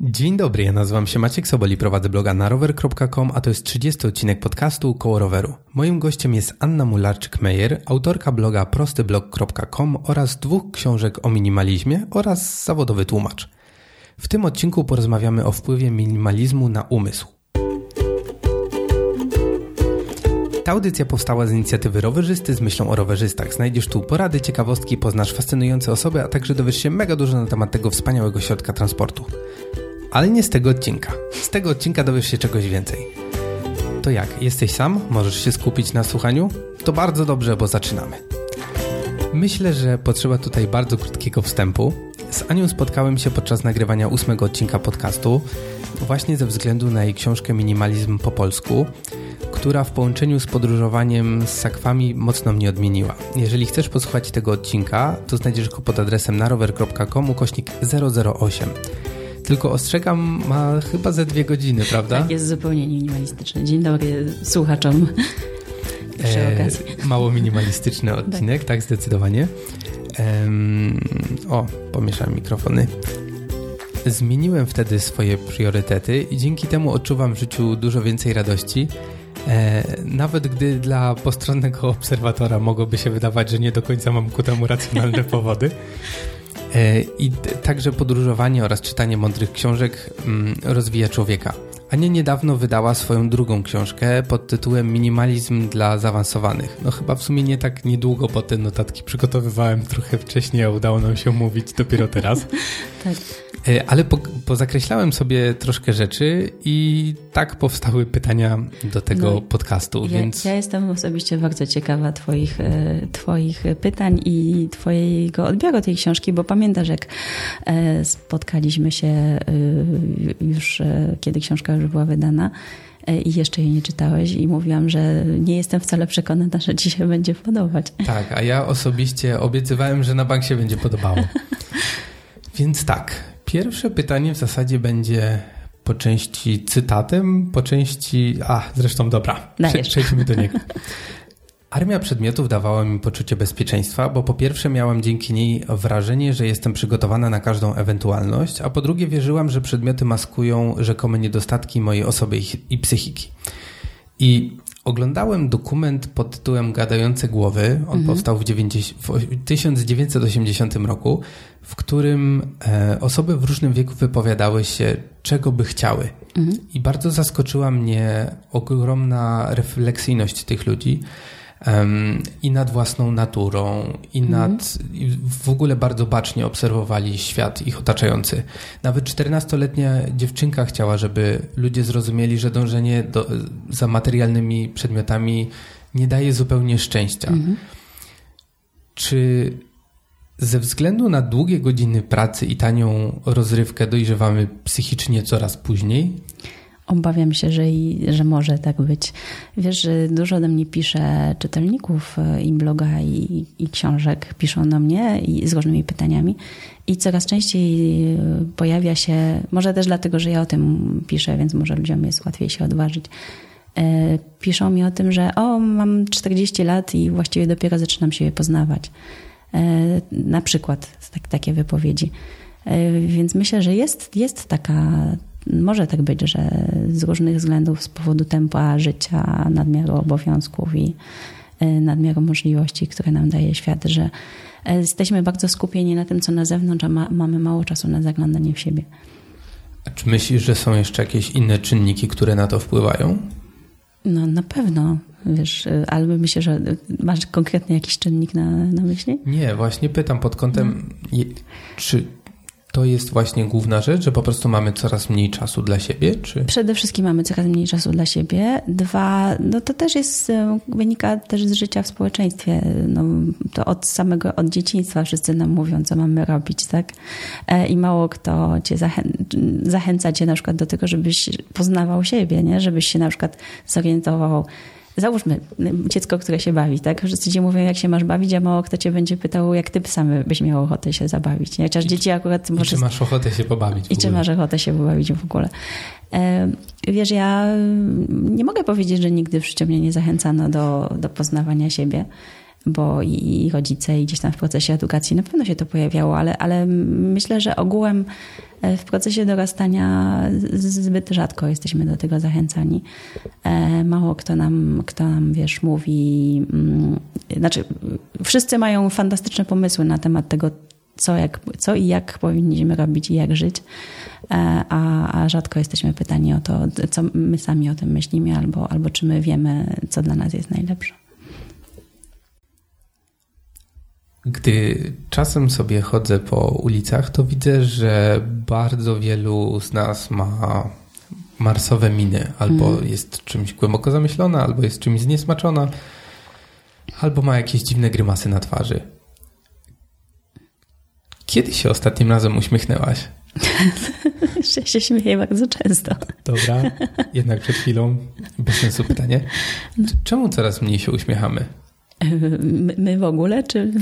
Dzień dobry, ja nazywam się Maciek Soboli, prowadzę bloga na rower.com, a to jest 30 odcinek podcastu Koło Roweru. Moim gościem jest Anna Mularczyk-Meyer, autorka bloga prostyblog.com oraz dwóch książek o minimalizmie oraz zawodowy tłumacz. W tym odcinku porozmawiamy o wpływie minimalizmu na umysł. Ta audycja powstała z inicjatywy rowerzysty z myślą o rowerzystach. Znajdziesz tu porady, ciekawostki, poznasz fascynujące osoby, a także dowiesz się mega dużo na temat tego wspaniałego środka transportu. Ale nie z tego odcinka. Z tego odcinka dowiesz się czegoś więcej. To jak? Jesteś sam? Możesz się skupić na słuchaniu? To bardzo dobrze, bo zaczynamy. Myślę, że potrzeba tutaj bardzo krótkiego wstępu. Z Anią spotkałem się podczas nagrywania ósmego odcinka podcastu, właśnie ze względu na jej książkę Minimalizm po polsku, która w połączeniu z podróżowaniem z sakwami mocno mnie odmieniła. Jeżeli chcesz posłuchać tego odcinka, to znajdziesz go pod adresem narower.com ukośnik 008. Tylko ostrzegam, ma chyba ze dwie godziny, prawda? Tak, jest zupełnie minimalistyczny. Dzień dobry słuchaczom. E, mało minimalistyczny odcinek, tak, zdecydowanie. Em, o, pomieszałem mikrofony. Zmieniłem wtedy swoje priorytety i dzięki temu odczuwam w życiu dużo więcej radości. E, nawet gdy dla postronnego obserwatora mogłoby się wydawać, że nie do końca mam ku temu racjonalne powody. E, I także podróżowanie oraz czytanie mądrych książek mm, rozwija człowieka. Ania niedawno wydała swoją drugą książkę pod tytułem Minimalizm dla zaawansowanych. No chyba w sumie nie tak niedługo, bo te notatki przygotowywałem trochę wcześniej, a udało nam się mówić dopiero teraz. Tak. E, Ale po, pozakreślałem sobie troszkę rzeczy i tak powstały pytania do tego No, podcastu, Ja, więc ja jestem osobiście bardzo ciekawa twoich, e, twoich pytań i Twojego odbioru tej książki, bo pamiętasz, jak e, spotkaliśmy się już, kiedy książka już była wydana i jeszcze jej nie czytałeś i mówiłam, że nie jestem wcale przekonana, że Ci się będzie podobać. tak, a ja osobiście obiecywałem, że na bank się będzie podobało. Więc tak, pierwsze pytanie w zasadzie będzie po części cytatem, po części. A, zresztą dobra, prze, przejdźmy do niego. Armia przedmiotów dawała mi poczucie bezpieczeństwa, bo po pierwsze miałam dzięki niej wrażenie, że jestem przygotowana na każdą ewentualność, a po drugie wierzyłam, że przedmioty maskują rzekome niedostatki mojej osoby i psychiki. I oglądałem dokument pod tytułem Gadające Głowy. On powstał w, 90, w 1980 roku, w którym e, osoby w różnym wieku wypowiadały się, czego by chciały. I bardzo zaskoczyła mnie ogromna refleksyjność tych ludzi. Em, I nad własną naturą, i nad. I w ogóle bardzo bacznie obserwowali świat ich otaczający. Nawet 14-letnia dziewczynka chciała, żeby ludzie zrozumieli, że dążenie do, za materialnymi przedmiotami nie daje zupełnie szczęścia. Czy ze względu na długie godziny pracy i tanią rozrywkę dojrzewamy psychicznie coraz później? Obawiam się, że, i, że może tak być. Wiesz, że dużo do mnie pisze czytelników e, i bloga, i, i książek. Piszą do mnie i z różnymi pytaniami. I coraz częściej e, pojawia się, może też dlatego, że ja o tym piszę, więc może ludziom jest łatwiej się odważyć. E, Piszą mi o tym, że o, mam 40 lat i właściwie dopiero zaczynam siebie poznawać. Na przykład tak, takie wypowiedzi. Więc myślę, że jest, jest taka, może tak być, że z różnych względów, z powodu tempa życia, nadmiaru obowiązków i e, nadmiaru możliwości, które nam daje świat, że e, jesteśmy bardzo skupieni na tym, co na zewnątrz, a ma, mamy mało czasu na zaglądanie w siebie. A czy myślisz, że są jeszcze jakieś inne czynniki, które na to wpływają? No na pewno, wiesz, e, albo myślę, że masz konkretnie jakiś czynnik na, na myśli? Nie, właśnie pytam pod kątem, je, czy to jest właśnie główna rzecz, że po prostu mamy coraz mniej czasu dla siebie, czy... Przede wszystkim mamy coraz mniej czasu dla siebie. Dwa, no to też jest, e, wynika też z życia w społeczeństwie. No, to od samego, od dzieciństwa wszyscy nam mówią, co mamy robić, tak? E, I mało kto cię zachę, zachęca cię na przykład do tego, żebyś poznawał siebie, nie? Żebyś się na przykład zorientował, Załóżmy dziecko, które się bawi, tak? Wszyscy ci mówią, jak się masz bawić, a mało kto cię będzie pytał, jak ty sam byś miał ochotę się zabawić. Chociaż dzieci akurat I może czy masz ochotę się pobawić i czy masz ochotę się pobawić w ogóle. E, Wiesz, ja nie mogę powiedzieć, że nigdy w życiu mnie nie zachęcano do, do poznawania siebie, bo i i rodzice, i gdzieś tam w procesie edukacji na pewno się to pojawiało, ale, ale myślę, że ogółem w procesie dorastania zbyt rzadko jesteśmy do tego zachęcani. E, mało kto nam, kto nam wiesz, mówi. Mm, znaczy, wszyscy mają fantastyczne pomysły na temat tego, co, jak, co i jak powinniśmy robić i jak żyć, e, a, a rzadko jesteśmy pytani o to, co my sami o tym myślimy, albo, albo czy my wiemy, co dla nas jest najlepsze. Gdy czasem sobie chodzę po ulicach, to widzę, że bardzo wielu z nas ma marsowe miny. Albo mm. jest czymś głęboko zamyślona, albo jest czymś zniesmaczona, albo ma jakieś dziwne grymasy na twarzy. Kiedy się ostatnim razem uśmiechnęłaś? ja się śmieję bardzo często. Dobra, jednak przed chwilą bez sensu pytanie. Czemu coraz mniej się uśmiechamy? My, my w ogóle, czy...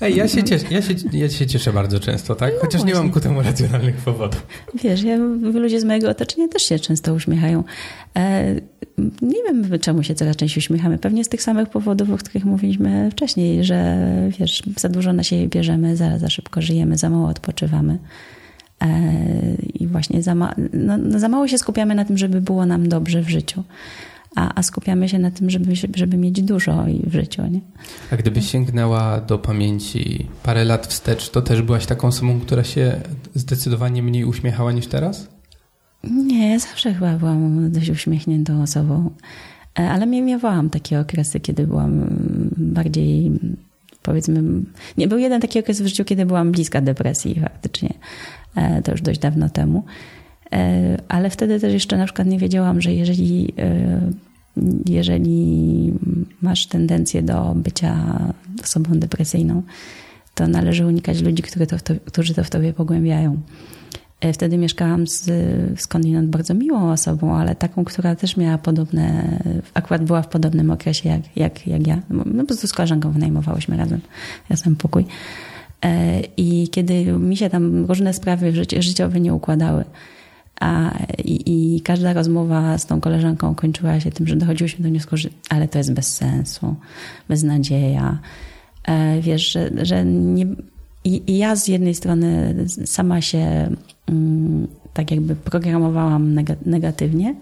Ej, ja, się cieszę, ja, się, ja się cieszę bardzo często, tak? No Chociaż właśnie. nie mam ku temu racjonalnych powodów. Wiesz, ja, ludzie z mojego otoczenia też się często uśmiechają. E, nie wiem, czemu się coraz częściej uśmiechamy. Pewnie z tych samych powodów, o których mówiliśmy wcześniej, że wiesz, za dużo na siebie bierzemy, za, za szybko żyjemy, za mało odpoczywamy. E, I właśnie za, ma, no, za mało się skupiamy na tym, żeby było nam dobrze w życiu a, a skupiamy się na tym, żeby, żeby mieć dużo w życiu. Nie? A gdybyś sięgnęła do pamięci parę lat wstecz, to też byłaś taką osobą, która się zdecydowanie mniej uśmiechała niż teraz? Nie, ja zawsze chyba byłam dość uśmiechniętą osobą, e, ale miewałam takie okresy, kiedy byłam bardziej powiedzmy, nie był jeden taki okres w życiu, kiedy byłam bliska depresji faktycznie. E, to już dość dawno temu. E, ale wtedy też jeszcze na przykład nie wiedziałam, że jeżeli, e, jeżeli masz tendencję do bycia osobą depresyjną, to należy unikać ludzi, które to, którzy to w tobie pogłębiają. E, wtedy mieszkałam z skądinąd bardzo miłą osobą, ale taką, która też miała podobne, akurat była w podobnym okresie jak, jak, jak ja. No po prostu z koleżanką wynajmowałyśmy razem, razem pokój. I kiedy mi się tam różne sprawy życiowe nie układały, a, i, I każda rozmowa z tą koleżanką kończyła się tym, że dochodziłyśmy do wniosku, że ale to jest bez sensu, beznadzieja. E, wiesz, że, że nie. I, I, ja z jednej strony sama się mm, tak jakby programowałam negatywnie,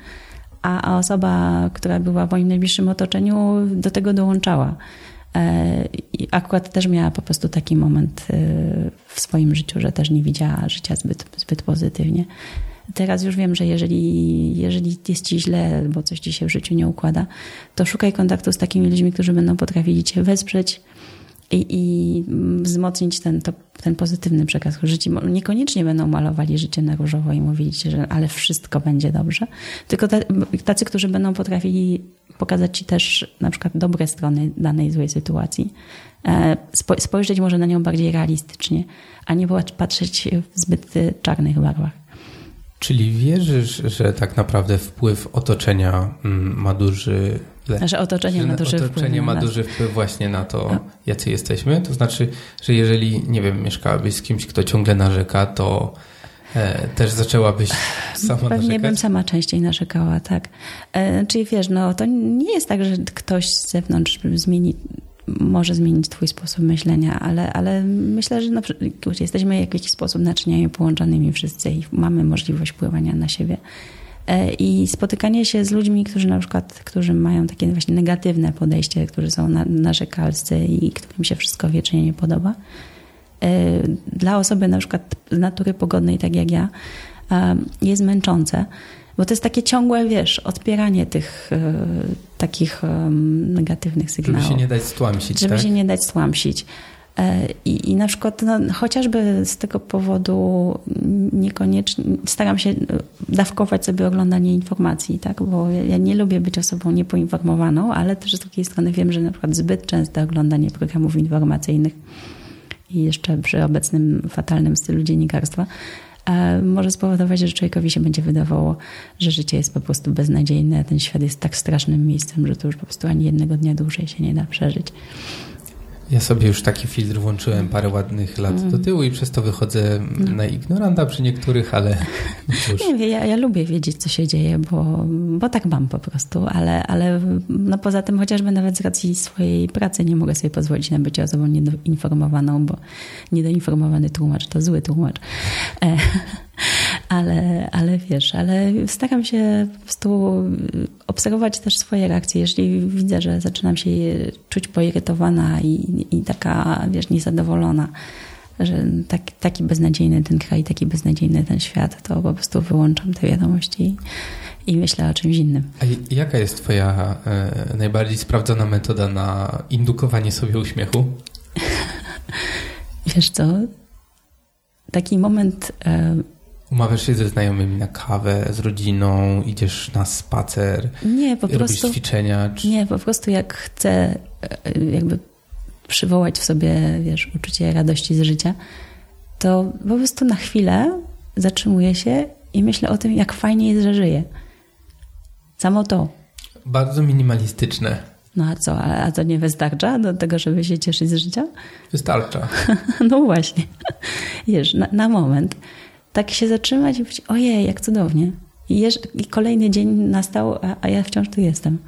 a, osoba, która była w moim najbliższym otoczeniu, do tego dołączała. E, I akurat też miała po prostu taki moment e, w swoim życiu, że też nie widziała życia zbyt, zbyt pozytywnie. Teraz już wiem, że jeżeli, jeżeli jest ci źle, bo coś ci się w życiu nie układa, to szukaj kontaktu z takimi ludźmi, którzy będą potrafili cię wesprzeć i, i wzmocnić ten, to, ten pozytywny przekaz. Życie, niekoniecznie będą malowali życie na różowo i mówili ci, że ale wszystko będzie dobrze, tylko tacy, którzy będą potrafili pokazać ci też na przykład dobre strony danej złej sytuacji. E, spojrzeć może na nią bardziej realistycznie, a nie patrzeć w zbyt czarnych barwach. Czyli wierzysz, że tak naprawdę wpływ otoczenia mm, ma duży. Że otoczenie że ma duży otoczenie wpływ. ma duży wpływ właśnie na to, no. jacy jesteśmy. To znaczy, że jeżeli, nie wiem, mieszkałabyś z kimś, kto ciągle narzeka, to e, też zaczęłabyś sama Pewnie narzekać? bym sama częściej narzekała, tak. E, czyli wiesz, no to nie jest tak, że ktoś z zewnątrz zmieni może zmienić twój sposób myślenia, ale, ale myślę, że no, jesteśmy w jakiś sposób naczyniami połączonymi wszyscy i mamy możliwość wpływania na siebie. E, I spotykanie się z ludźmi, którzy na przykład, którzy mają takie właśnie negatywne podejście, którzy są na, narzekalscy i którym się wszystko wiecznie nie podoba, e, dla osoby na przykład z natury pogodnej, tak jak ja, e, jest męczące bo to jest takie ciągłe, wiesz, odpieranie tych e, takich e, negatywnych sygnałów. Żeby się nie dać stłamsić, Żeby tak? się nie dać stłamsić. E, I, I na przykład no, chociażby z tego powodu niekoniecznie staram się dawkować sobie oglądanie informacji, tak? bo ja nie lubię być osobą niepoinformowaną, ale też z drugiej strony wiem, że na przykład zbyt częste oglądanie programów informacyjnych i jeszcze przy obecnym fatalnym stylu dziennikarstwa może spowodować, że człowiekowi się będzie wydawało, że życie jest po prostu beznadziejne, ten świat jest tak strasznym miejscem, że to już po prostu ani jednego dnia dłużej się nie da przeżyć. Ja sobie już taki filtr włączyłem parę ładnych lat mm. do tyłu i przez to wychodzę no. na ignoranta przy niektórych, ale cóż. Nie, ja, ja lubię wiedzieć, co się dzieje, bo, bo tak mam po prostu, ale, ale no poza tym chociażby nawet z racji swojej pracy nie mogę sobie pozwolić na bycie osobą niedoinformowaną, bo niedoinformowany tłumacz to zły tłumacz. E, ale, ale wiesz, ale staram się po prostu obserwować też swoje reakcje. Jeśli widzę, że zaczynam się czuć poirytowana i, i taka, wiesz, niezadowolona, że tak, taki beznadziejny ten kraj, taki beznadziejny ten świat, to po prostu wyłączam te wiadomości i, i myślę o czymś innym. A jaka jest Twoja e, najbardziej sprawdzona metoda na indukowanie sobie uśmiechu? Wiesz co? Taki moment. E, Umawiasz się ze znajomymi na kawę, z rodziną, idziesz na spacer, nie, po robisz prostu, ćwiczenia? Czy... Nie, po prostu jak chcę e, jakby przywołać w sobie, wiesz, uczucie radości z życia, to po prostu na chwilę zatrzymuję się i myślę o tym, jak fajnie jest, że żyję. Samo to. Bardzo minimalistyczne. No a co, a to nie wystarcza do tego, żeby się cieszyć z życia? Wystarcza. no właśnie. Wiesz, na, na moment tak się zatrzymać i powiedzieć, ojej, jak cudownie. I, jeż, i kolejny dzień nastał, a, a ja wciąż tu jestem.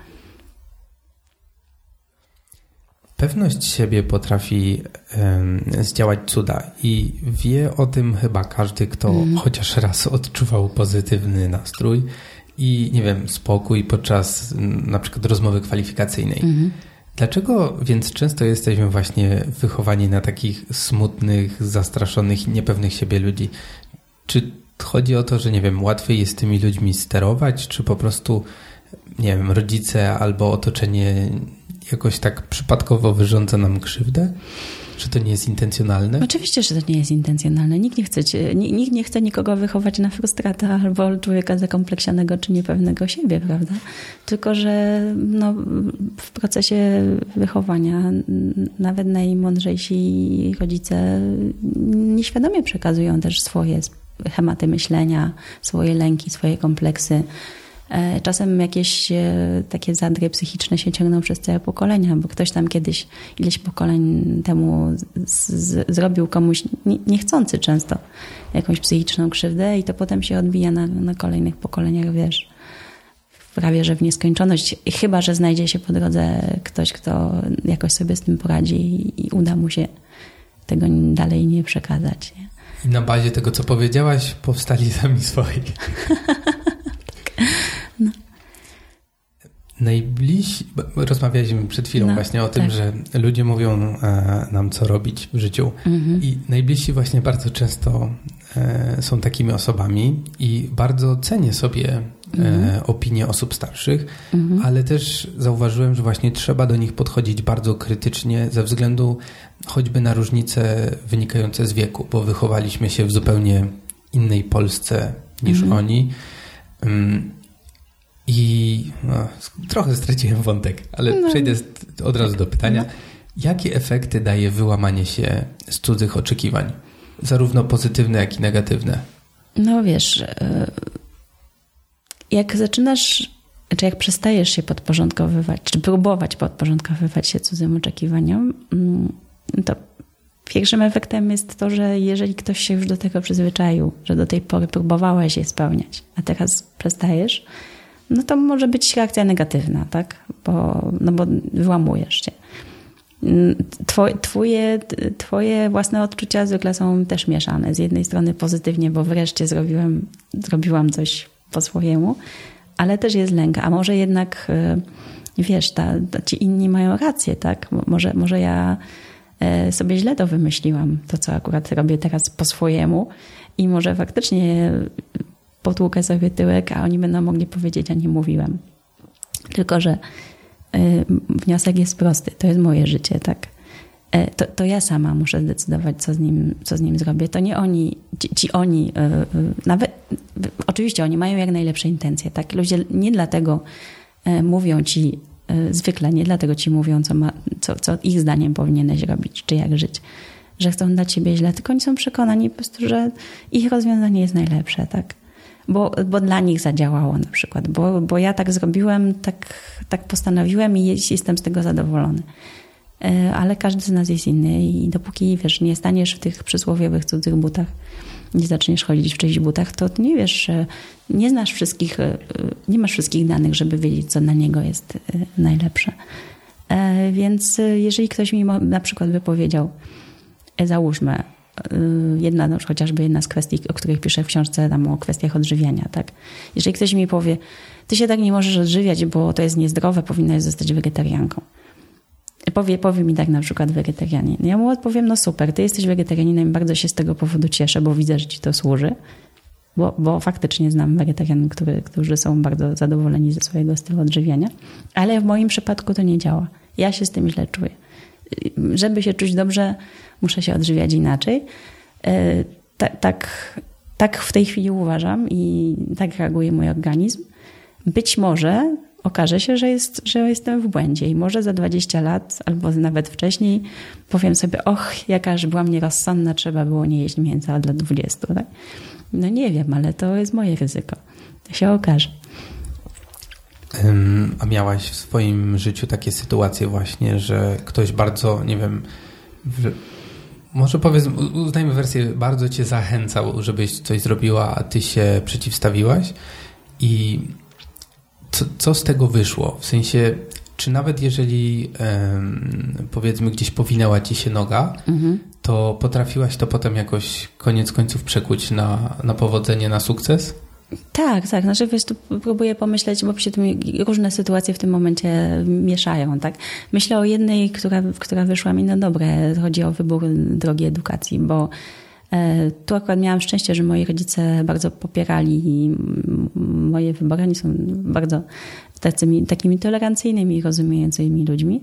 Pewność siebie potrafi um, zdziałać cuda i wie o tym chyba każdy, kto mm. chociaż raz odczuwał pozytywny nastrój i nie wiem, spokój podczas na przykład rozmowy kwalifikacyjnej. Mm. Dlaczego więc często jesteśmy właśnie wychowani na takich smutnych, zastraszonych i niepewnych siebie ludzi? Czy chodzi o to, że nie wiem, łatwiej jest tymi ludźmi sterować, czy po prostu, nie wiem, rodzice albo otoczenie jakoś tak przypadkowo wyrządza nam krzywdę? Czy to nie jest intencjonalne? Oczywiście, że to nie jest intencjonalne. Nikt nie chce, nikt nie chce nikogo wychować na frustratę albo człowieka zakompleksionego czy niepewnego siebie, prawda? Tylko, że no, w procesie wychowania nawet najmądrzejsi rodzice nieświadomie przekazują też swoje schematy myślenia, swoje lęki, swoje kompleksy. E, czasem jakieś e, takie zadry psychiczne się ciągną przez całe pokolenia, bo ktoś tam kiedyś, ileś pokoleń temu z, z, zrobił komuś nie, niechcący często jakąś psychiczną krzywdę i to potem się odbija na, na kolejnych pokoleniach, wiesz, prawie że w nieskończoność. Chyba, że znajdzie się po drodze ktoś, kto jakoś sobie z tym poradzi i, i uda mu się tego dalej nie przekazać. Nie? I na bazie tego, co powiedziałaś, powstali sami swoi. no. Najbliżsi, rozmawialiśmy przed chwilą no, właśnie o tym, tak. że ludzie mówią e, nam, co robić w życiu. Mhm. I najbliżsi właśnie bardzo często e, są takimi osobami i bardzo cenię sobie mhm. opinie osób starszych, mhm. ale też zauważyłem, że właśnie trzeba do nich podchodzić bardzo krytycznie ze względu choćby na różnice wynikające z wieku, bo wychowaliśmy się w zupełnie innej Polsce niż mhm. oni. Mm, I no, trochę straciłem wątek, ale no. przejdę od razu do pytania. No. Jakie efekty daje wyłamanie się z cudzych oczekiwań? Zarówno pozytywne, jak i negatywne. No wiesz, e, jak zaczynasz, czy jak przestajesz się podporządkowywać, czy próbować podporządkowywać się cudzym oczekiwaniom, mm, to pierwszym efektem jest to, że jeżeli ktoś się już do tego przyzwyczaił, że do tej pory próbowałeś je spełniać, a teraz przestajesz, no to może być reakcja negatywna, tak? Bo, no bo wyłamujesz się. Twoje, twoje własne odczucia zwykle są też mieszane. Z jednej strony pozytywnie, bo wreszcie zrobiłem, zrobiłam coś po swojemu, ale też jest lęk. A może jednak, y, wiesz, ta, ci inni mają rację, tak? Może, może ja E, sobie źle to wymyśliłam, to co akurat robię teraz po swojemu i może faktycznie potłukę sobie tyłek, a oni będą mogli powiedzieć, a nie mówiłem. Tylko, że e, wniosek jest prosty. To jest moje życie, tak? E, to, to ja sama muszę zdecydować, co z nim, co z nim zrobię. To nie oni, ci, ci oni, nawet, oczywiście oni mają jak najlepsze intencje, tak? Ludzie nie dlatego mówią ci, zwykle nie dlatego ci mówią, co, ma, co, co ich zdaniem powinieneś robić, czy jak żyć, że chcą dla ciebie źle, tylko oni są przekonani po prostu, że ich rozwiązanie jest najlepsze, tak? Bo, bo dla nich zadziałało na przykład, bo, bo ja tak zrobiłem, tak, tak postanowiłem i jestem z tego zadowolony. E, ale każdy z nas jest inny i dopóki, wiesz, nie staniesz w tych przysłowiowych cudzych butach, nie zaczniesz chodzić w czyichś butach, to nie wiesz, nie znasz wszystkich, e, nie masz wszystkich danych, żeby wiedzieć, co na niego jest e, najlepsze. Więc jeżeli ktoś mi na przykład by powiedział, załóżmy, jedna, no, chociażby jedna z kwestii, o których piszę w książce, tam o kwestiach odżywiania, tak? Jeżeli ktoś mi powie, ty się tak nie możesz odżywiać, bo to jest niezdrowe, powinnaś zostać wegetarianką powie, powie mi tak na przykład wegetarianin. Ja mu odpowiem, no super, ty jesteś wegetarianinem, bardzo się z tego powodu cieszę, bo widzę, że ci to służy. Bo, bo faktycznie znam wegetarianów, który, którzy są bardzo zadowoleni ze swojego stylu odżywiania, ale w moim przypadku to nie działa. Ja się z tym źle czuję. Żeby się czuć dobrze, muszę się odżywiać inaczej. E, tak, tak w tej chwili uważam i tak reaguje mój organizm. Być może okaże się, że, jest, że jestem w błędzie i może za 20 lat albo nawet wcześniej powiem sobie, och, jakaż byłam nierozsądna, trzeba było nie jeść mięsa dla 20. Tak? No nie wiem, ale to jest moje ryzyko. To się okaże. A miałaś w swoim życiu takie sytuacje właśnie, że ktoś bardzo, nie wiem, w, może powiedzmy, uznajmy wersję, bardzo cię zachęcał, żebyś coś zrobiła, a ty się przeciwstawiłaś i co, co z tego wyszło? W sensie, czy nawet jeżeli um, powiedzmy gdzieś powinęła ci się noga, mhm. to potrafiłaś to potem jakoś koniec końców przekuć na, na powodzenie, na sukces? Tak, tak. Znaczy, wiesz, tu próbuję pomyśleć, bo się różne sytuacje w tym momencie mieszają, tak? Myślę o jednej, która, która wyszła mi na dobre. Chodzi o wybór drogi edukacji, bo E, tu akurat miałam szczęście, że moi rodzice bardzo popierali moje wybory. Oni są bardzo tacymi, takimi tolerancyjnymi, rozumiejącymi ludźmi.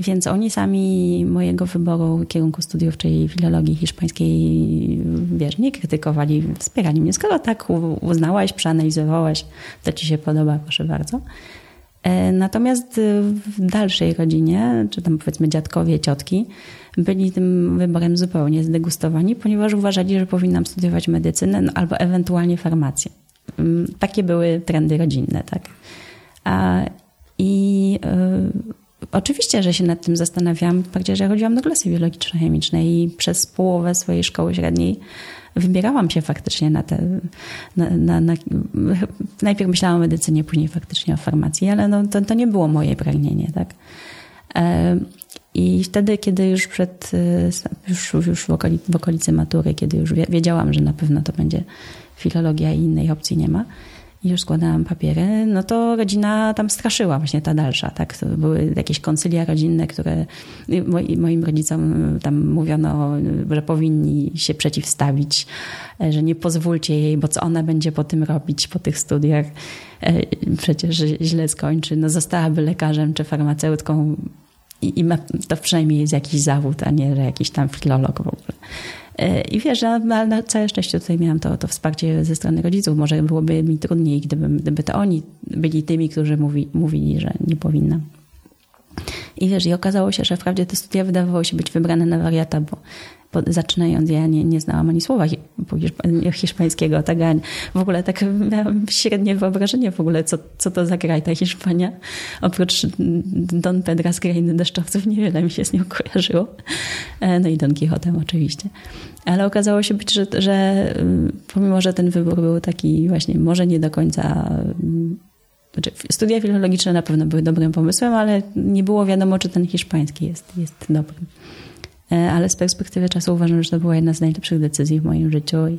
Więc oni sami mojego wyboru kierunku studiów, czyli filologii hiszpańskiej, wiesz, nie krytykowali, wspierali mnie. Skoro tak uznałaś, przeanalizowałaś, to ci się podoba, proszę bardzo. E, natomiast w dalszej rodzinie, czy tam powiedzmy dziadkowie, ciotki, byli tym wyborem zupełnie zdegustowani, ponieważ uważali, że powinnam studiować medycynę no, albo ewentualnie farmację. Mm, takie były trendy rodzinne, tak. A, I y, oczywiście, że się nad tym zastanawiałam, bardziej, że chodziłam do klasy biologiczno-chemicznej i przez połowę swojej szkoły średniej wybierałam się faktycznie na te. Na, na, na, najpierw myślałam o medycynie, później faktycznie o farmacji, ale no, to, to nie było moje pragnienie, tak. E, I wtedy, kiedy już przed, e, już, już w, okolicy, w okolicy matury, kiedy już wiedziałam, że na pewno to będzie filologia i innej opcji nie ma, i już składałam papiery, no to rodzina tam straszyła właśnie ta dalsza, tak? To były jakieś koncylia rodzinne, które moim rodzicom tam mówiono, że powinni się przeciwstawić, że nie pozwólcie jej, bo co ona będzie po tym robić, po tych studiach, e, przecież źle skończy, no zostałaby lekarzem czy farmaceutką i, ma, to przynajmniej jest jakiś zawód, a nie że jakiś tam filolog w ogóle. I wiesz, ale na całe szczęście tutaj miałam to, to wsparcie ze strony rodziców. Może byłoby mi trudniej, gdyby, gdyby to oni byli tymi, którzy mówi, mówili, że nie powinnam. I wiesz, i okazało się, że wprawdzie te studia wydawały się być wybrane na wariata, bo zaczynając, ja nie, nie znałam ani słowa hiszpańskiego, tak, w ogóle tak miałam średnie wyobrażenie w ogóle, co, co to za kraj ta Hiszpania. Oprócz Don Pedra z krainy deszczowców niewiele mi się z nią kojarzyło. E, no i Don Quixotem oczywiście. Ale okazało się być, że, że pomimo, że ten wybór był taki właśnie może nie do końca znaczy, studia filologiczne na pewno były dobrym pomysłem, ale nie było wiadomo, czy ten hiszpański jest, jest dobrym. E, ale z perspektywy czasu uważam, że to była jedna z najlepszych decyzji w moim życiu i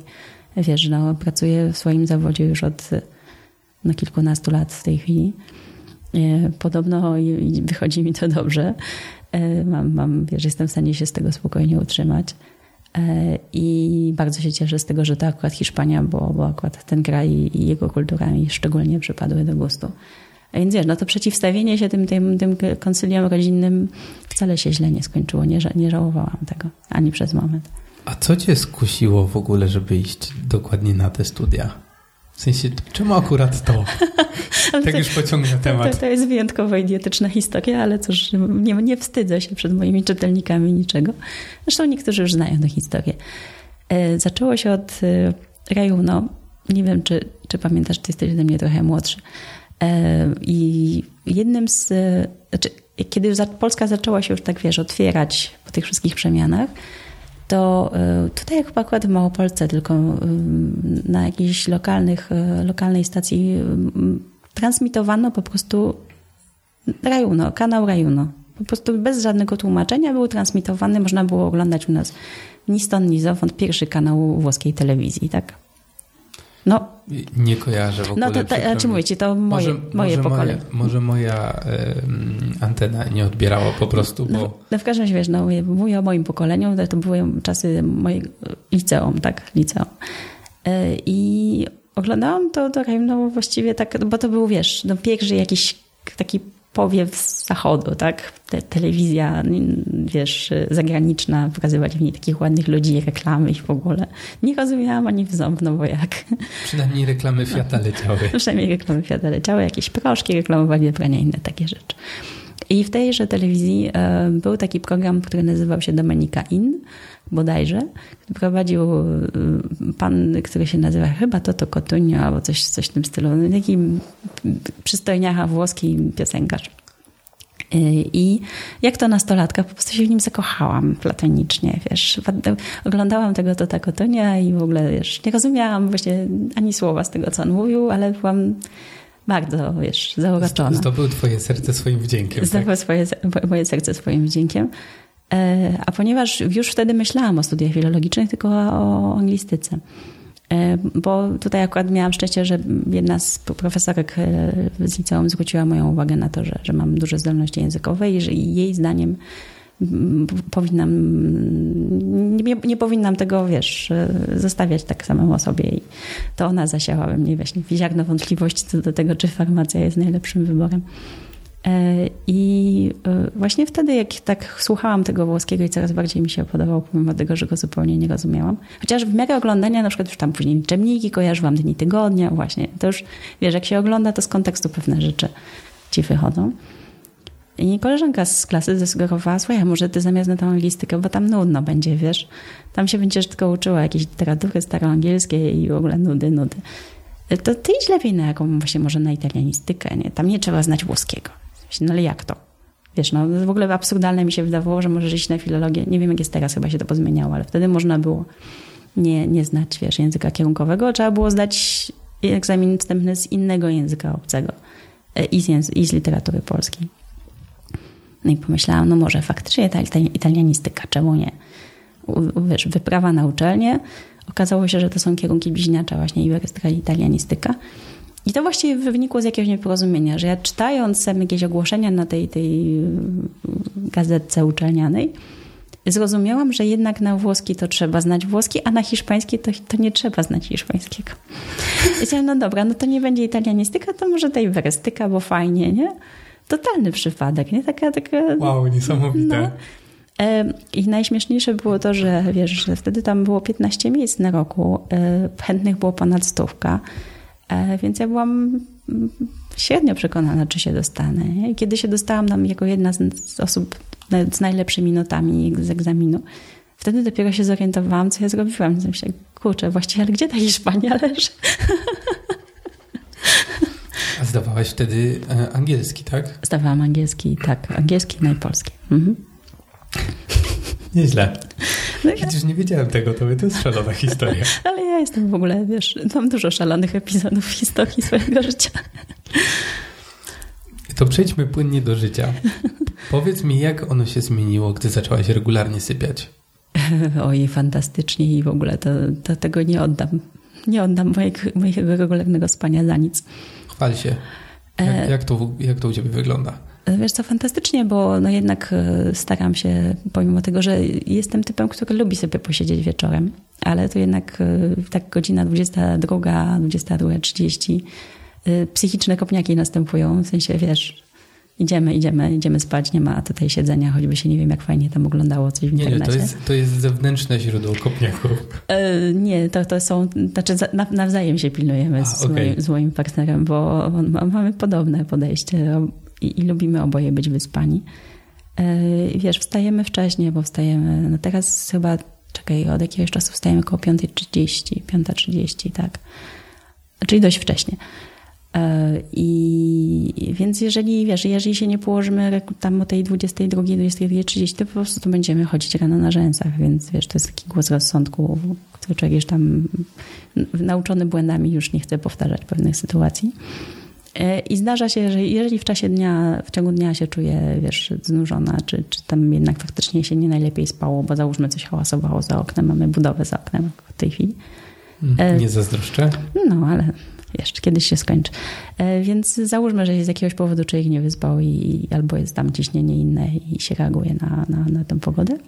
wiesz, no, pracuję w swoim zawodzie już od no, kilkunastu lat w tej chwili. E, podobno wychodzi mi to dobrze. E, mam, mam, wiesz, jestem w stanie się z tego spokojnie utrzymać. I bardzo się cieszę z tego, że to akurat Hiszpania, bo, bo akurat ten kraj i jego kultura mi szczególnie przypadły do gustu. Więc wiesz, no to przeciwstawienie się tym, tym, tym konsyliom rodzinnym wcale się źle nie skończyło. Nie, nie żałowałam tego ani przez moment. A co cię skusiło w ogóle, żeby iść dokładnie na te studia? W sensie, czemu akurat to? tak już pociągnę temat. To, to, jest wyjątkowo idiotyczna historia, ale cóż, nie, nie wstydzę się przed moimi czytelnikami niczego. Zresztą niektórzy już znają tę historię. E, zaczęło się od e, Raju, no nie wiem, czy, czy pamiętasz, ty jesteś ode mnie trochę młodszy. E, I jednym z. Znaczy, kiedy Polska zaczęła się już tak, wiesz, otwierać po tych wszystkich przemianach, to y, tutaj chyba akurat w Małopolsce, tylko y, na jakiejś lokalnych, y, lokalnej stacji transmitowano po prostu Rajuno, kanał Rajuno. Po prostu bez żadnego tłumaczenia był transmitowany, można było oglądać u nas ni stąd, ni zowąd pierwszy kanał włoskiej telewizji, tak? No. Nie kojarzę w ogóle. No to, to znaczy mówicie, to moje, może, moje może pokolenie. Moja, może moja y, antena nie odbierała po prostu, bo... No, no w każdym razie, wiesz, no, mówię o moim pokoleniu, to były czasy mojego liceum, tak, liceum. Y, I oglądałam to, to no właściwie tak, bo to był, wiesz, no pierwszy jakiś taki powiew z zachodu, tak? Te, telewizja, wiesz, zagraniczna, pokazywać w niej takich ładnych ludzi, reklamy i w ogóle. Nie rozumiałam ani w ząb, no bo jak. Przynajmniej reklamy Fiata leciały. Przynajmniej reklamy Fiata leciały, jakieś proszki reklamowali, brania inne takie rzeczy. I w tejże telewizji e, był taki program, który nazywał się Domenika In, bodajże. Prowadził e, pan, który się nazywa chyba Toto Cotugno albo coś, coś w tym stylu. Taki przystojniacha włoski piosenkarz. E, I jak to nastolatka, po prostu się w nim zakochałam platonicznie, wiesz. Oglądałam tego Tota Kotunia i w ogóle, wiesz, nie rozumiałam właśnie ani słowa z tego, co on mówił, ale byłam bardzo, wiesz, zauroczona. Zdobył twoje serce swoim wdziękiem. Zdobył tak? swoje, moje serce swoim wdziękiem. E, a ponieważ już wtedy myślałam o studiach filologicznych, tylko o anglistyce. E, bo tutaj akurat miałam szczęście, że jedna z profesorek e, z liceum zwróciła moją uwagę na to, że, że mam duże zdolności językowe i że jej zdaniem powinnam, nie, nie powinnam tego, wiesz, zostawiać tak samemu sobie. I to ona zasiała we mnie właśnie ziarno wątpliwości co do tego, czy farmacja jest najlepszym wyborem. E, I e, właśnie wtedy, jak tak słuchałam tego włoskiego i coraz bardziej mi się podobał, pomimo tego, że go zupełnie nie rozumiałam. Chociaż w miarę oglądania, na przykład już tam później liczebniki, kojarzyłam dni tygodnia, właśnie. To już, wiesz, jak się ogląda, to z kontekstu pewne rzeczy ci wychodzą. I koleżanka z klasy zasugerowała, słuchaj, może ty zamiast na tą anglistykę, bo tam nudno będzie, wiesz. Tam się będziesz tylko uczyła jakiejś literatury staroangielskiej i w ogóle nudy, nudy. To ty idź lepiej na jaką właśnie może na italianistykę, nie? Tam nie trzeba znać włoskiego. No ale jak to? Wiesz, no w ogóle absurdalne mi się wydawało, że możesz iść na filologię. Nie wiem, jak jest teraz, chyba się to pozmieniało, ale wtedy można było nie, nie znać, wiesz, języka kierunkowego. Trzeba było zdać egzamin wstępny z innego języka obcego e, i z, i z literatury polskiej. No i pomyślałam, no może faktycznie ta italianistyka, czemu nie? Wiesz, wyprawa na uczelnię. Okazało się, że to są kierunki bliźniacza właśnie iberystyka i italianistyka. I to właściwie wynikło z jakiegoś nieporozumienia, że ja czytając jakieś ogłoszenia na tej, tej gazetce uczelnianej, zrozumiałam, że jednak na włoski to trzeba znać włoski, a na hiszpański to, to nie trzeba znać hiszpańskiego. I powiedziałam, no dobra, no to nie będzie italianistyka, to może tej werystyka, bo fajnie, nie? Totalny przypadek, nie? Taka, taka... Wow, niesamowite. No. I najśmieszniejsze było to, że wiesz, że wtedy tam było 15 miejsc na roku, e, chętnych było ponad stówka, e, więc ja byłam mm, średnio przekonana, czy się dostanę. I kiedy się dostałam tam jako jedna z osób z najlepszymi notami z egzaminu, wtedy dopiero się zorientowałam, co ja zrobiłam. Myślę, kurczę, właściwie, ale gdzie ta Hiszpania leży? Zdawałaś wtedy e, angielski, tak? Zdawałam angielski, tak. Angielski, no i polski. Mhm. Nieźle. No Przecież nie wiedziałem tego, to, to jest szalona historia. Ale ja jestem w ogóle, wiesz, mam dużo szalonych epizodów w historii swojego życia. To przejdźmy płynnie do życia. Powiedz mi, jak ono się zmieniło, gdy zaczęłaś regularnie sypiać? Oj, fantastycznie i w ogóle to, to tego nie oddam. Nie oddam mojego, mojego regularnego spania za nic. Chwal się. Jak, e, jak, to, jak to u Ciebie wygląda? E, wiesz co, fantastycznie, bo no jednak e, staram się, pomimo tego, że jestem typem, który lubi sobie posiedzieć wieczorem, ale to jednak tak godzina 22, 22.30 psychiczne kopniaki następują, w sensie wiesz, idziemy, idziemy, idziemy spać, nie ma tutaj siedzenia, choćby się nie wiem, jak fajnie tam oglądało coś w nie, internecie. Nie, to jest, to jest zewnętrzne źródło kopniaków. E, nie, to, to są, znaczy nawzajem się pilnujemy A, z, okay. moim, z, moim, partnerem, bo mamy podobne podejście i, i lubimy oboje być wyspani. E, wiesz, wstajemy wcześniej, bo wstajemy, no teraz chyba, czekaj, od jakiegoś czasu wstajemy około 5.30, 5.30, tak. Czyli dość wcześnie. I więc jeżeli, wiesz, jeżeli się nie położymy tam o tej 22, 22.30, to po prostu to będziemy chodzić rano na rzęsach, więc wiesz, to jest taki głos rozsądku, który człowiek już tam nauczony błędami już nie chce powtarzać pewnych sytuacji. I zdarza się, że jeżeli w czasie dnia, w ciągu dnia się czuję, wiesz, znużona, czy, czy tam jednak faktycznie się nie najlepiej spało, bo załóżmy coś hałasowało za oknem, mamy budowę za oknem w tej chwili. Nie zazdroszczę? No, ale jeszcze kiedyś się skończy. E, więc załóżmy, że z jakiegoś powodu człowiek nie wyspał i, albo jest tam ciśnienie inne i się reaguje na, na, na tę pogodę.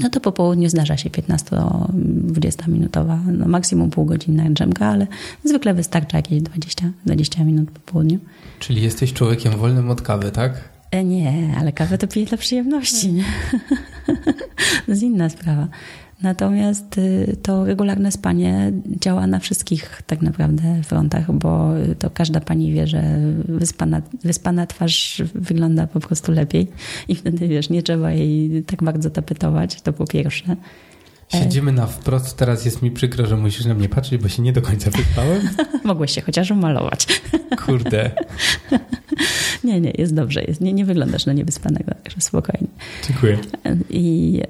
No to po południu zdarza się 15-20 minutowa, no maksimum półgodzinna drzemka, ale zwykle wystarcza jakieś 20, 20 minut po południu. Czyli jesteś człowiekiem wolnym od kawy, tak? E, nie, ale kawę to piję dla przyjemności. Nie? to jest inna sprawa. Natomiast y, to regularne spanie działa na wszystkich tak naprawdę frontach, bo to każda pani wie, że wyspana, wyspana twarz wygląda po prostu lepiej i wtedy wiesz, nie trzeba jej tak bardzo tapetować, to po pierwsze. Siedzimy na wprost, teraz jest mi przykro, że musisz na mnie patrzeć, bo się nie do końca wyspałem. Mogłeś się chociaż umalować. Kurde. nie, nie, jest dobrze. Jest, nie, nie wyglądasz na niewyspanego, także spokojnie. Dziękuję. I,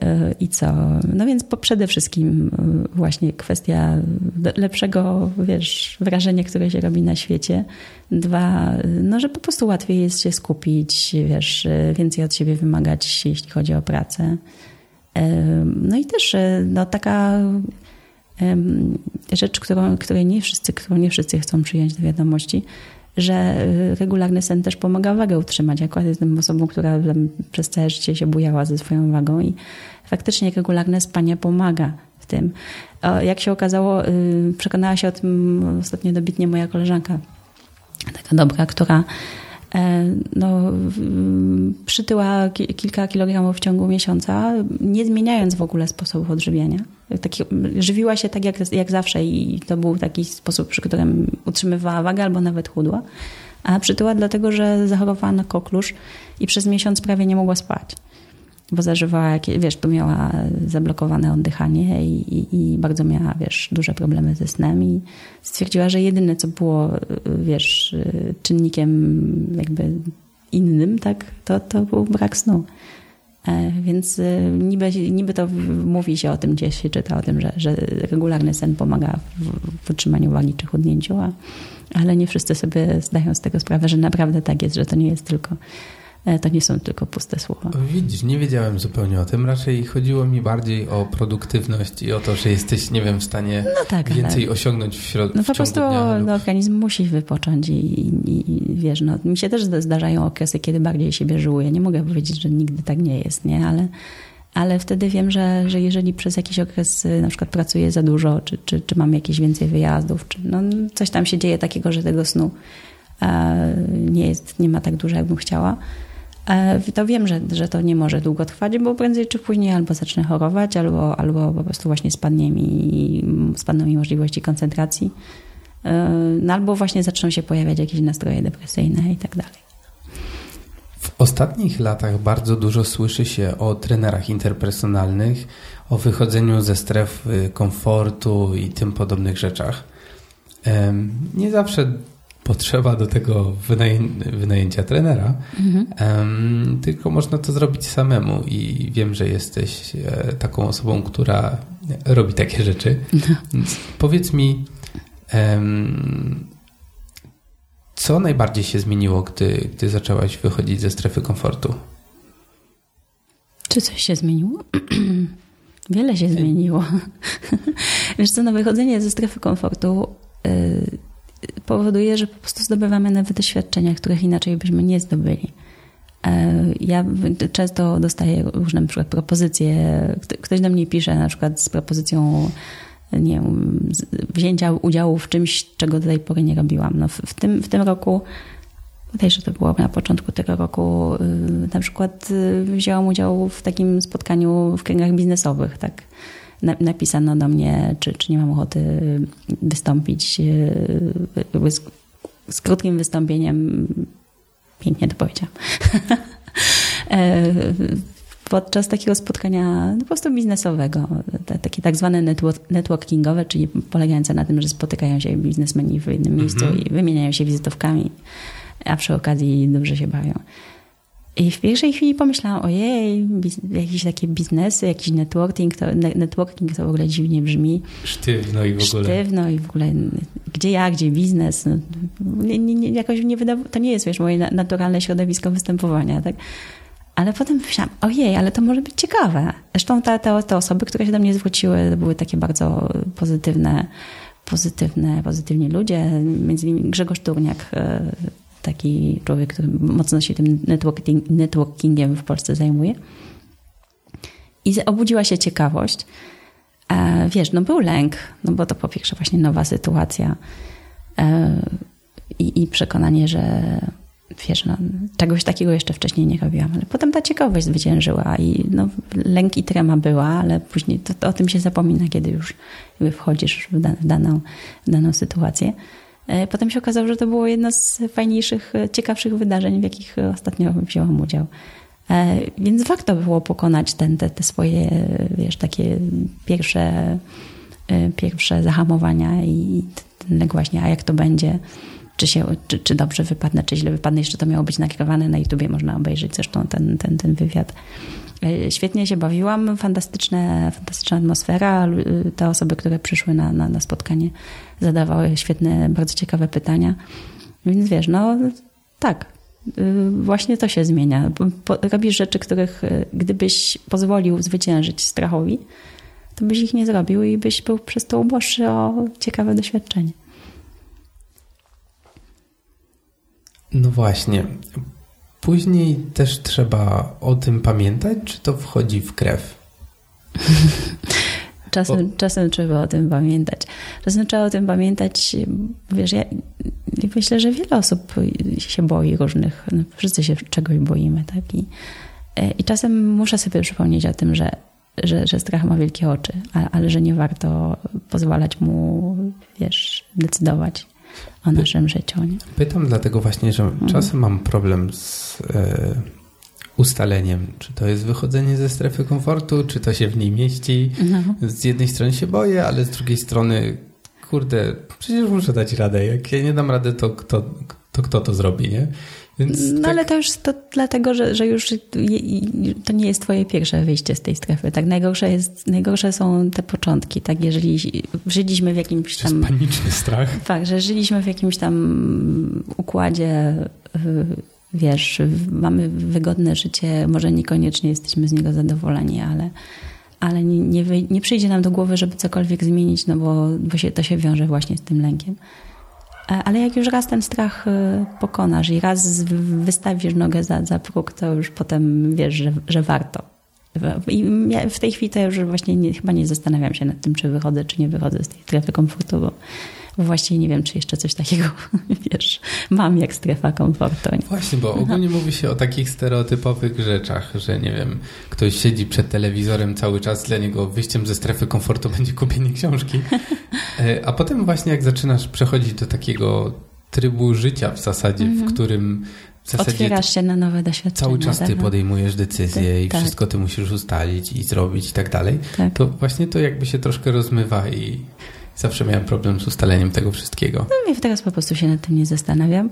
I co? No więc po, przede wszystkim e, właśnie kwestia lepszego, wiesz, wrażenia, które się robi na świecie. Dwa, no, że po prostu łatwiej jest się skupić, wiesz, więcej od siebie wymagać, jeśli chodzi o pracę. No i też e, no, taka rzecz, którą, której nie wszyscy, którą nie wszyscy chcą przyjąć do wiadomości, że e, regularny sen też pomaga wagę utrzymać. Ja akurat jestem osobą, która przez całe życie się bujała ze swoją wagą i faktycznie regularne spanie pomaga w tym. Jak się okazało, y, przekonała się o tym ostatnio dobitnie moja koleżanka, taka dobra, która no, przytyła kilka kilogramów w ciągu miesiąca, nie zmieniając w ogóle sposobu odżywiania. Taki, żywiła się tak jak, jak zawsze i to był taki sposób, przy którym utrzymywała wagę albo nawet chudła. A przytyła dlatego, że zachorowała na koklusz i przez miesiąc prawie nie mogła spać bo zażywała, wiesz, tu miała zablokowane oddychanie i, i, i, bardzo miała, wiesz, duże problemy ze snem i stwierdziła, że jedyne, co było, wiesz, czynnikiem jakby innym, tak, to, to był brak snu. E, więc e, niby, niby to mówi się o tym gdzieś, się czyta o tym, że, że regularny sen pomaga w, w utrzymaniu wagi czy chudnięciu, a, ale nie wszyscy sobie zdają z tego sprawę, że naprawdę tak jest, że to nie jest tylko to nie są tylko puste słowa. Widzisz, nie wiedziałem zupełnie o tym. Raczej chodziło mi bardziej o produktywność i o to, że jesteś, nie wiem, w stanie no tak, więcej ale... osiągnąć w środku. No po prostu lub... organizm musi wypocząć i, i, i, wiesz, no, mi się też zdarzają okresy, kiedy bardziej siebie żałuję. Nie mogę powiedzieć, że nigdy tak nie jest, nie? Ale, ale wtedy wiem, że, że jeżeli przez jakiś okres y, na przykład pracuję za dużo, czy, czy, czy mam jakieś więcej wyjazdów, czy no, coś tam się dzieje takiego, że tego snu e, nie jest, nie ma tak dużo, jakbym chciała, E, to wiem, że, że to nie może długo trwać, bo prędzej czy później albo zacznę chorować, albo, albo po prostu właśnie spadnie mi, spadną mi możliwości koncentracji, e, no albo właśnie zaczną się pojawiać jakieś nastroje depresyjne i tak dalej. W ostatnich latach bardzo dużo słyszy się o trenerach interpersonalnych, o wychodzeniu ze strefy komfortu i tym podobnych rzeczach. Nie zawsze potrzeba do tego wynaję wynajęcia trenera, mhm. um, tylko można to zrobić samemu i wiem, że jesteś e, taką osobą, która robi takie rzeczy. No. Powiedz mi, um, co najbardziej się zmieniło, gdy, gdy zaczęłaś wychodzić ze strefy komfortu? Czy coś się zmieniło? Wiele się zmieniło. Wiesz co, no wychodzenie ze strefy komfortu... Y powoduje, że po prostu zdobywamy nowe doświadczenia, których inaczej byśmy nie zdobyli. E, ja często dostaję różne na przykład propozycje. Ktoś do mnie pisze na przykład z propozycją nie wiem, wzięcia udziału w czymś, czego do tej pory nie robiłam. No w, tym, w tym roku, że to było na początku tego roku, y, na przykład y, wzięłam udział w takim spotkaniu w kręgach biznesowych, tak napisano do mnie, czy, czy nie mam ochoty wystąpić e, z, z krótkim wystąpieniem. Pięknie to powiedziałam. E, podczas takiego spotkania no, po prostu biznesowego, te, takie tak zwane networkingowe, czyli polegające na tym, że spotykają się biznesmeni w jednym miejscu mm -hmm. i wymieniają się wizytówkami, a przy okazji dobrze się bawią. I w pierwszej chwili pomyślałam, ojej, jakieś takie biznesy, jakiś networking, to, networking to w ogóle dziwnie brzmi. Sztywno i w ogóle. Sztywno i w ogóle, gdzie ja, gdzie biznes. No, nie, nie, jakoś nie wyda, to nie jest, wiesz, moje naturalne środowisko występowania, tak? Ale potem myślałam, ojej, ale to może być ciekawe. Zresztą te, te, te osoby, które się do mnie zwróciły, były takie bardzo pozytywne, pozytywne, pozytywni ludzie. Między innymi Grzegorz Turniak, e, taki człowiek, który mocno się tym networking, networkingiem w Polsce zajmuje. I obudziła się ciekawość. E, wiesz, no był lęk, no bo to po pierwsze właśnie nowa sytuacja e, i, i przekonanie, że wiesz, no, czegoś takiego jeszcze wcześniej nie robiłam, ale potem ta ciekawość zwyciężyła i no, lęk i trema była, ale później to, to o tym się zapomina, kiedy już wchodzisz w, da, w, daną, w daną sytuację. E, potem się okazało, że to było jedno z fajniejszych, e, ciekawszych wydarzeń, w jakich ostatnio wzięłam udział. E, więc warto było pokonać ten, te, te swoje, wiesz, takie pierwsze, pierwsze zahamowania i ten właśnie, a jak to będzie, czy, się, czy, czy dobrze wypadnę, czy źle wypadnę. Jeszcze to miało być nagrywane na YouTubie, można obejrzeć zresztą ten, ten, ten wywiad. Świetnie się bawiłam, fantastyczne, fantastyczna atmosfera. Te osoby, które przyszły na, na, na spotkanie, zadawały świetne, bardzo ciekawe pytania. Więc wiesz, no tak, y, właśnie to się zmienia. Robisz rzeczy, których y, gdybyś pozwolił zwyciężyć strachowi, to byś ich nie zrobił i byś był przez to uboższy o ciekawe doświadczenie. No właśnie. Później też trzeba o tym pamiętać, czy to wchodzi w krew? Czasem, Bo... czasem trzeba o tym pamiętać. Czasem trzeba o tym pamiętać, wiesz, ja, myślę, że wiele osób się boi różnych, no, wszyscy się czegoś boimy, tak? I, e, i czasem muszę sobie przypomnieć o tym, że, że, że strach ma wielkie oczy, ale, ale że nie warto pozwalać mu, wiesz, decydować o naszym życiu. Nie? Pytam dlatego właśnie, że mhm. czasem mam problem z e, ustaleniem, czy to jest wychodzenie ze strefy komfortu, czy to się w niej mieści. No. Z jednej strony się boję, ale z drugiej strony, kurde, przecież muszę dać radę. Jak ja nie dam rady, to kto to, kto to zrobi, nie? No tak... ale to już to dlatego, że, że już to nie jest twoje pierwsze wyjście z tej strefy. Tak najgorsze, jest, najgorsze są te początki. Tak, jeżeli żyliśmy w jakimś tam... To jest paniczny strach. Tak, że żyliśmy w jakimś tam układzie wiesz, mamy wygodne życie, może niekoniecznie jesteśmy z niego zadowoleni, ale, ale nie, nie, nie przyjdzie nam do głowy, żeby cokolwiek zmienić, no bo, bo się, to się wiąże właśnie z tym lękiem. E, ale jak już raz ten strach e, pokonasz i raz wystawisz nogę za, za próg, to już potem wiesz, że, że warto. I w tej chwili to już właśnie nie, chyba nie zastanawiam się nad tym, czy wychodzę, czy nie wychodzę z tej strefy komfortu, bo bo właściwie nie wiem, czy jeszcze coś takiego, wiesz, mam jak strefa komfortu. Właśnie, bo ogólnie no. mówi się o takich stereotypowych rzeczach, że nie wiem, ktoś siedzi przed telewizorem cały czas, dla niego wyjściem ze strefy komfortu będzie kupienie książki. E, a potem właśnie jak zaczynasz przechodzić do takiego trybu życia w zasadzie, mm -hmm. w mhm. którym w zasadzie Otwierasz się na nowe doświadczenia. Cały czas ty tak? podejmujesz decyzje ty, i tak. wszystko ty musisz ustalić i zrobić i tak dalej. Tak. To właśnie to jakby się troszkę rozmywa i Zawsze miałem problem z ustaleniem tego wszystkiego. No i teraz po prostu się nad tym nie zastanawiam.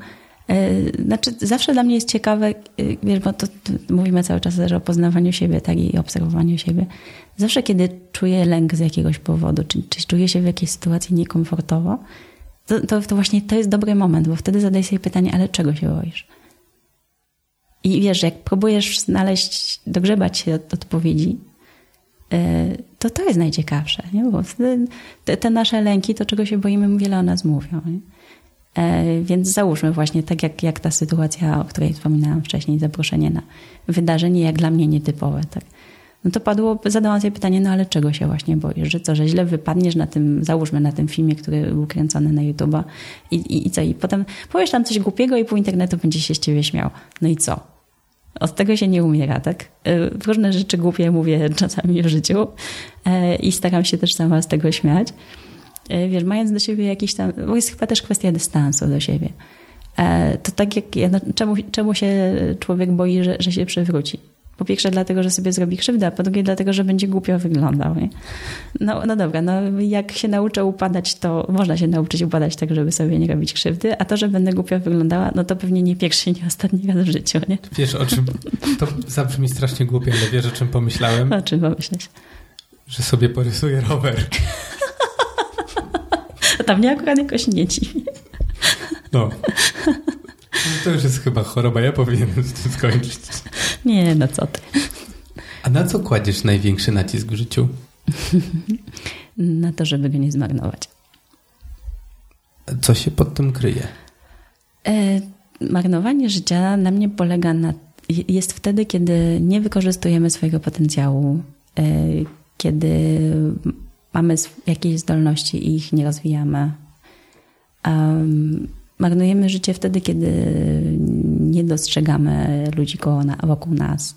E, znaczy, zawsze dla mnie jest ciekawe, e, wiesz, bo to, to mówimy cały czas też o poznawaniu siebie tak, i obserwowaniu siebie. Zawsze, kiedy czuję lęk z jakiegoś powodu, czy, czy czuję się w jakiejś sytuacji niekomfortowo, to, to, to właśnie to jest dobry moment, bo wtedy zadaj sobie pytanie, ale czego się boisz? I wiesz, jak próbujesz znaleźć, dogrzebać się od odpowiedzi, to to jest najciekawsze. Nie? Bo te, te, nasze lęki, to czego się boimy, wiele o nas mówią. Nie? E, więc załóżmy właśnie tak jak, jak ta sytuacja, o której wspominałam wcześniej, zaproszenie na wydarzenie jak dla mnie nietypowe. Tak? No to padło, zadałam sobie pytanie, no ale czego się właśnie boisz? Że co, że źle wypadniesz na tym, załóżmy na tym filmie, który był kręcony na YouTube'a i, i, i co? I potem powiesz tam coś głupiego i pół internetu będzie się z ciebie śmiał. No i co? Od tego się nie umiera, tak? E, różne rzeczy głupie mówię czasami w życiu e, i staram się też sama z tego śmiać. E, wiesz, mając do siebie jakiś tam, bo jest chyba też kwestia dystansu do siebie. To tak jak, ja, no, czemu, czemu się człowiek boi, że, że się przewróci? Po pierwsze dlatego, że sobie zrobi krzywdę, a po drugie dlatego, że będzie głupio wyglądał. Nie? No, no dobra, no jak się nauczę upadać, to można się nauczyć upadać tak, żeby sobie nie robić krzywdy, a to, że będę głupio wyglądała, no to pewnie nie pierwszy, nie ostatni raz w życiu. Nie? Wiesz o czym, to zabrzmi strasznie głupio, ale wiesz o czym pomyślałem? O czym pomyśleć? Że sobie porysuję rower. To mnie akurat jakoś nie dziwi. No. To już jest chyba choroba, ja powinienem z tym skończyć. Nie, no co ty. A na co kładziesz największy nacisk w życiu? Na to, żeby go nie zmarnować. Co się pod tym kryje? E, marnowanie życia na mnie polega na. Jest wtedy, kiedy nie wykorzystujemy swojego potencjału, e, kiedy mamy jakieś zdolności i ich nie rozwijamy. Um, marnujemy życie wtedy, kiedy nie dostrzegamy ludzi koło na, wokół nas.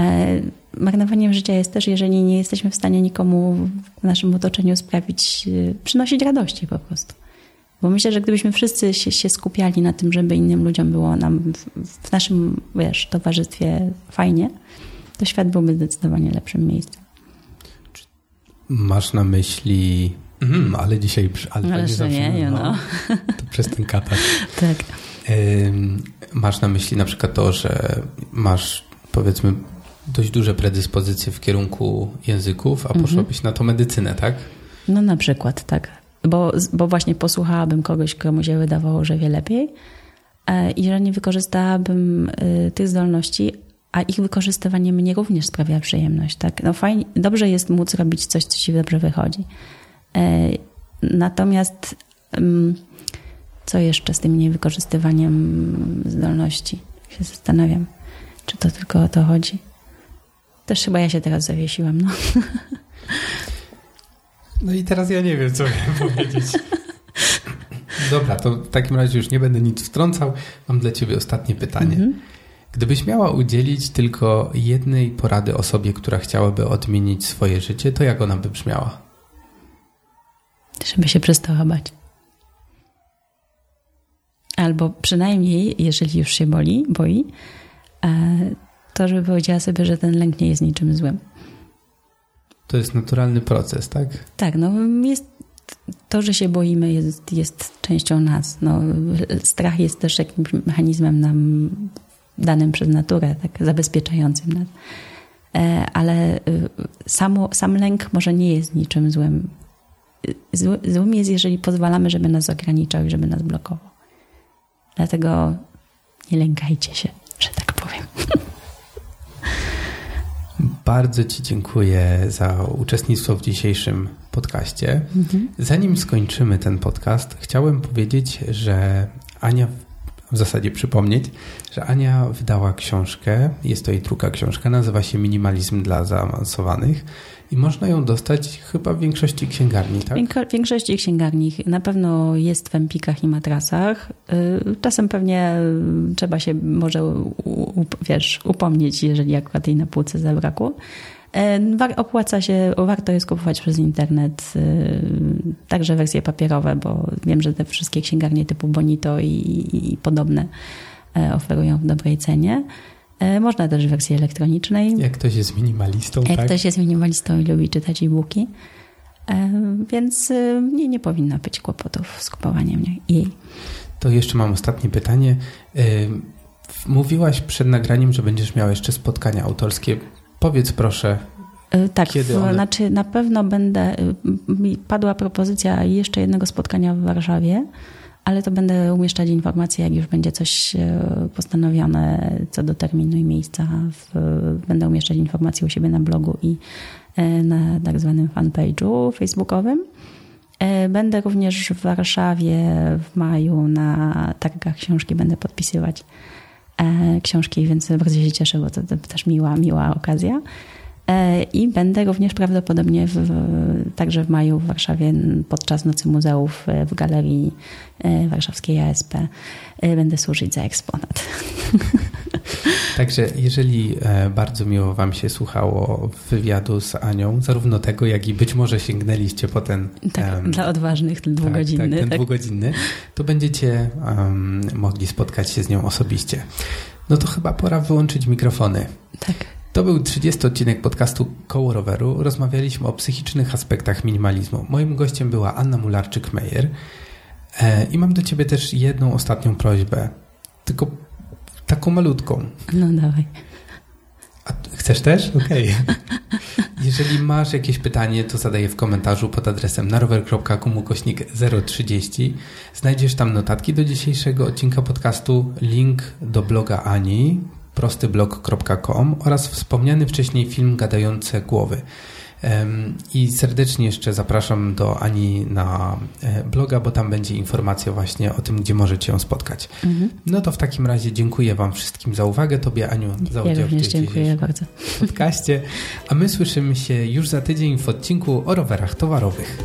E, marnowaniem życia jest też, jeżeli nie jesteśmy w stanie nikomu w naszym otoczeniu sprawić, e, przynosić radości po prostu. Bo myślę, że gdybyśmy wszyscy się, się skupiali na tym, żeby innym ludziom było nam w, w naszym, wiesz, towarzystwie fajnie, to świat byłby zdecydowanie lepszym miejscem. Masz na myśli Mm, ale dzisiaj ale ale nie, nie, no. no. To przez ten katar. tak. Masz na myśli na przykład to, że masz powiedzmy dość duże predyspozycje w kierunku języków, a poszłabyś na to medycynę, tak? No na przykład, tak. Bo, bo właśnie posłuchałabym kogoś, komu się wydawało, że wie lepiej e, i że nie wykorzystałabym y, tych zdolności, a ich wykorzystywanie mnie również sprawia przyjemność. Tak? No fajnie, dobrze jest móc robić coś, co ci dobrze wychodzi. E, natomiast co jeszcze z tym niewykorzystywaniem zdolności? Się zastanawiam, czy to tylko o to chodzi. Też chyba ja się teraz zawiesiłam. No, no i teraz ja nie wiem, co miałem powiedzieć. Dobra, to w takim razie już nie będę nic wtrącał. Mam dla ciebie ostatnie pytanie. Mhm. Gdybyś miała udzielić tylko jednej porady osobie, która chciałaby odmienić swoje życie, to jak ona by brzmiała? Żeby się przestała bać. Albo przynajmniej, jeżeli już się boli, boi, e, to żeby powiedziała sobie, że ten lęk nie jest niczym złym. To jest naturalny proces, tak? Tak, no jest to, że się boimy, jest, jest częścią nas. No, strach jest też jakimś mechanizmem nam danym przez naturę, tak zabezpieczającym nas. E, ale y, samo, sam lęk może nie jest niczym złym. Zły, złym jest, jeżeli pozwalamy, żeby nas ograniczał i żeby nas blokował. Dlatego nie lękajcie się, że tak powiem. Bardzo Ci dziękuję za uczestnictwo w dzisiejszym podcaście. Mhm. Zanim skończymy ten podcast, chciałem powiedzieć, że Ania w zasadzie przypomnieć, że Ania wydała książkę, jest to jej druga książka, nazywa się Minimalizm dla zaawansowanych i można ją dostać chyba w większości księgarni, tak? W większości księgarni na pewno jest w empikach i matrasach. Y, czasem pewnie trzeba się może wiesz, upomnieć, jeżeli akurat jej na półce zabrakło. Y, opłaca się, warto jest kupować przez internet, y, także wersje papierowe, bo wiem, że te wszystkie księgarnie typu Bonito i, i podobne oferują w dobrej cenie. E, można też w wersji elektronicznej. Jak ktoś jest minimalistą, Jak tak? ktoś jest minimalistą i lubi czytać e-booki. E, więc e, nie, nie powinno być kłopotów z kupowaniem jej. To jeszcze mam ostatnie pytanie. Mówiłaś przed nagraniem, że będziesz miał jeszcze spotkania autorskie. Powiedz proszę, tak, Kiedy one... znaczy na pewno będę. Padła propozycja jeszcze jednego spotkania w Warszawie ale to będę umieszczać informacje, jak już będzie coś e, postanowione co do terminu i miejsca. W, będę umieszczać informacje u siebie na blogu i e, na tak zwanym fanpage'u facebookowym. E, będę również w Warszawie w maju na targach książki będę podpisywać książki, więc bardzo się cieszę, bo to, to też miła, miła okazja. E, I będę również prawdopodobnie w, także w maju w Warszawie podczas Nocy Muzeów e, w Galerii e, Warszawskiej ASP. Będę służyć za eksponat. Także jeżeli bardzo miło Wam się słuchało wywiadu z Anią, zarówno tego, jak i być może sięgnęliście po ten... Tak, um, dla odważnych, ten dwugodzinny. Tak, tak ten tak. dwugodzinny, to będziecie um, mogli spotkać się z nią osobiście. No to chyba pora wyłączyć mikrofony. Tak. To był 30 odcinek podcastu Koło Roweru. Rozmawialiśmy o psychicznych aspektach minimalizmu. Moim gościem była Anna Mularczyk-Meyer. E, I mam do ciebie też jedną ostatnią prośbę. Tylko taką malutką. No dawaj. A chcesz też? Okej. Okay. Jeżeli masz jakieś pytanie, to zadaję w komentarzu pod adresem narower.com kośnik 030. Znajdziesz tam notatki do dzisiejszego odcinka podcastu, link do bloga Ani, prostyblog.com oraz wspomniany wcześniej film Gadające Głowy. I serdecznie jeszcze zapraszam do Ani na e, bloga, bo tam będzie informacja właśnie o tym, gdzie możecie ją spotkać. Mhm. No to w takim razie dziękuję Wam wszystkim za uwagę. Tobie, Aniu, za udział ja również dziękuję bardzo. w podcaście. A my słyszymy się już za tydzień w odcinku o rowerach towarowych.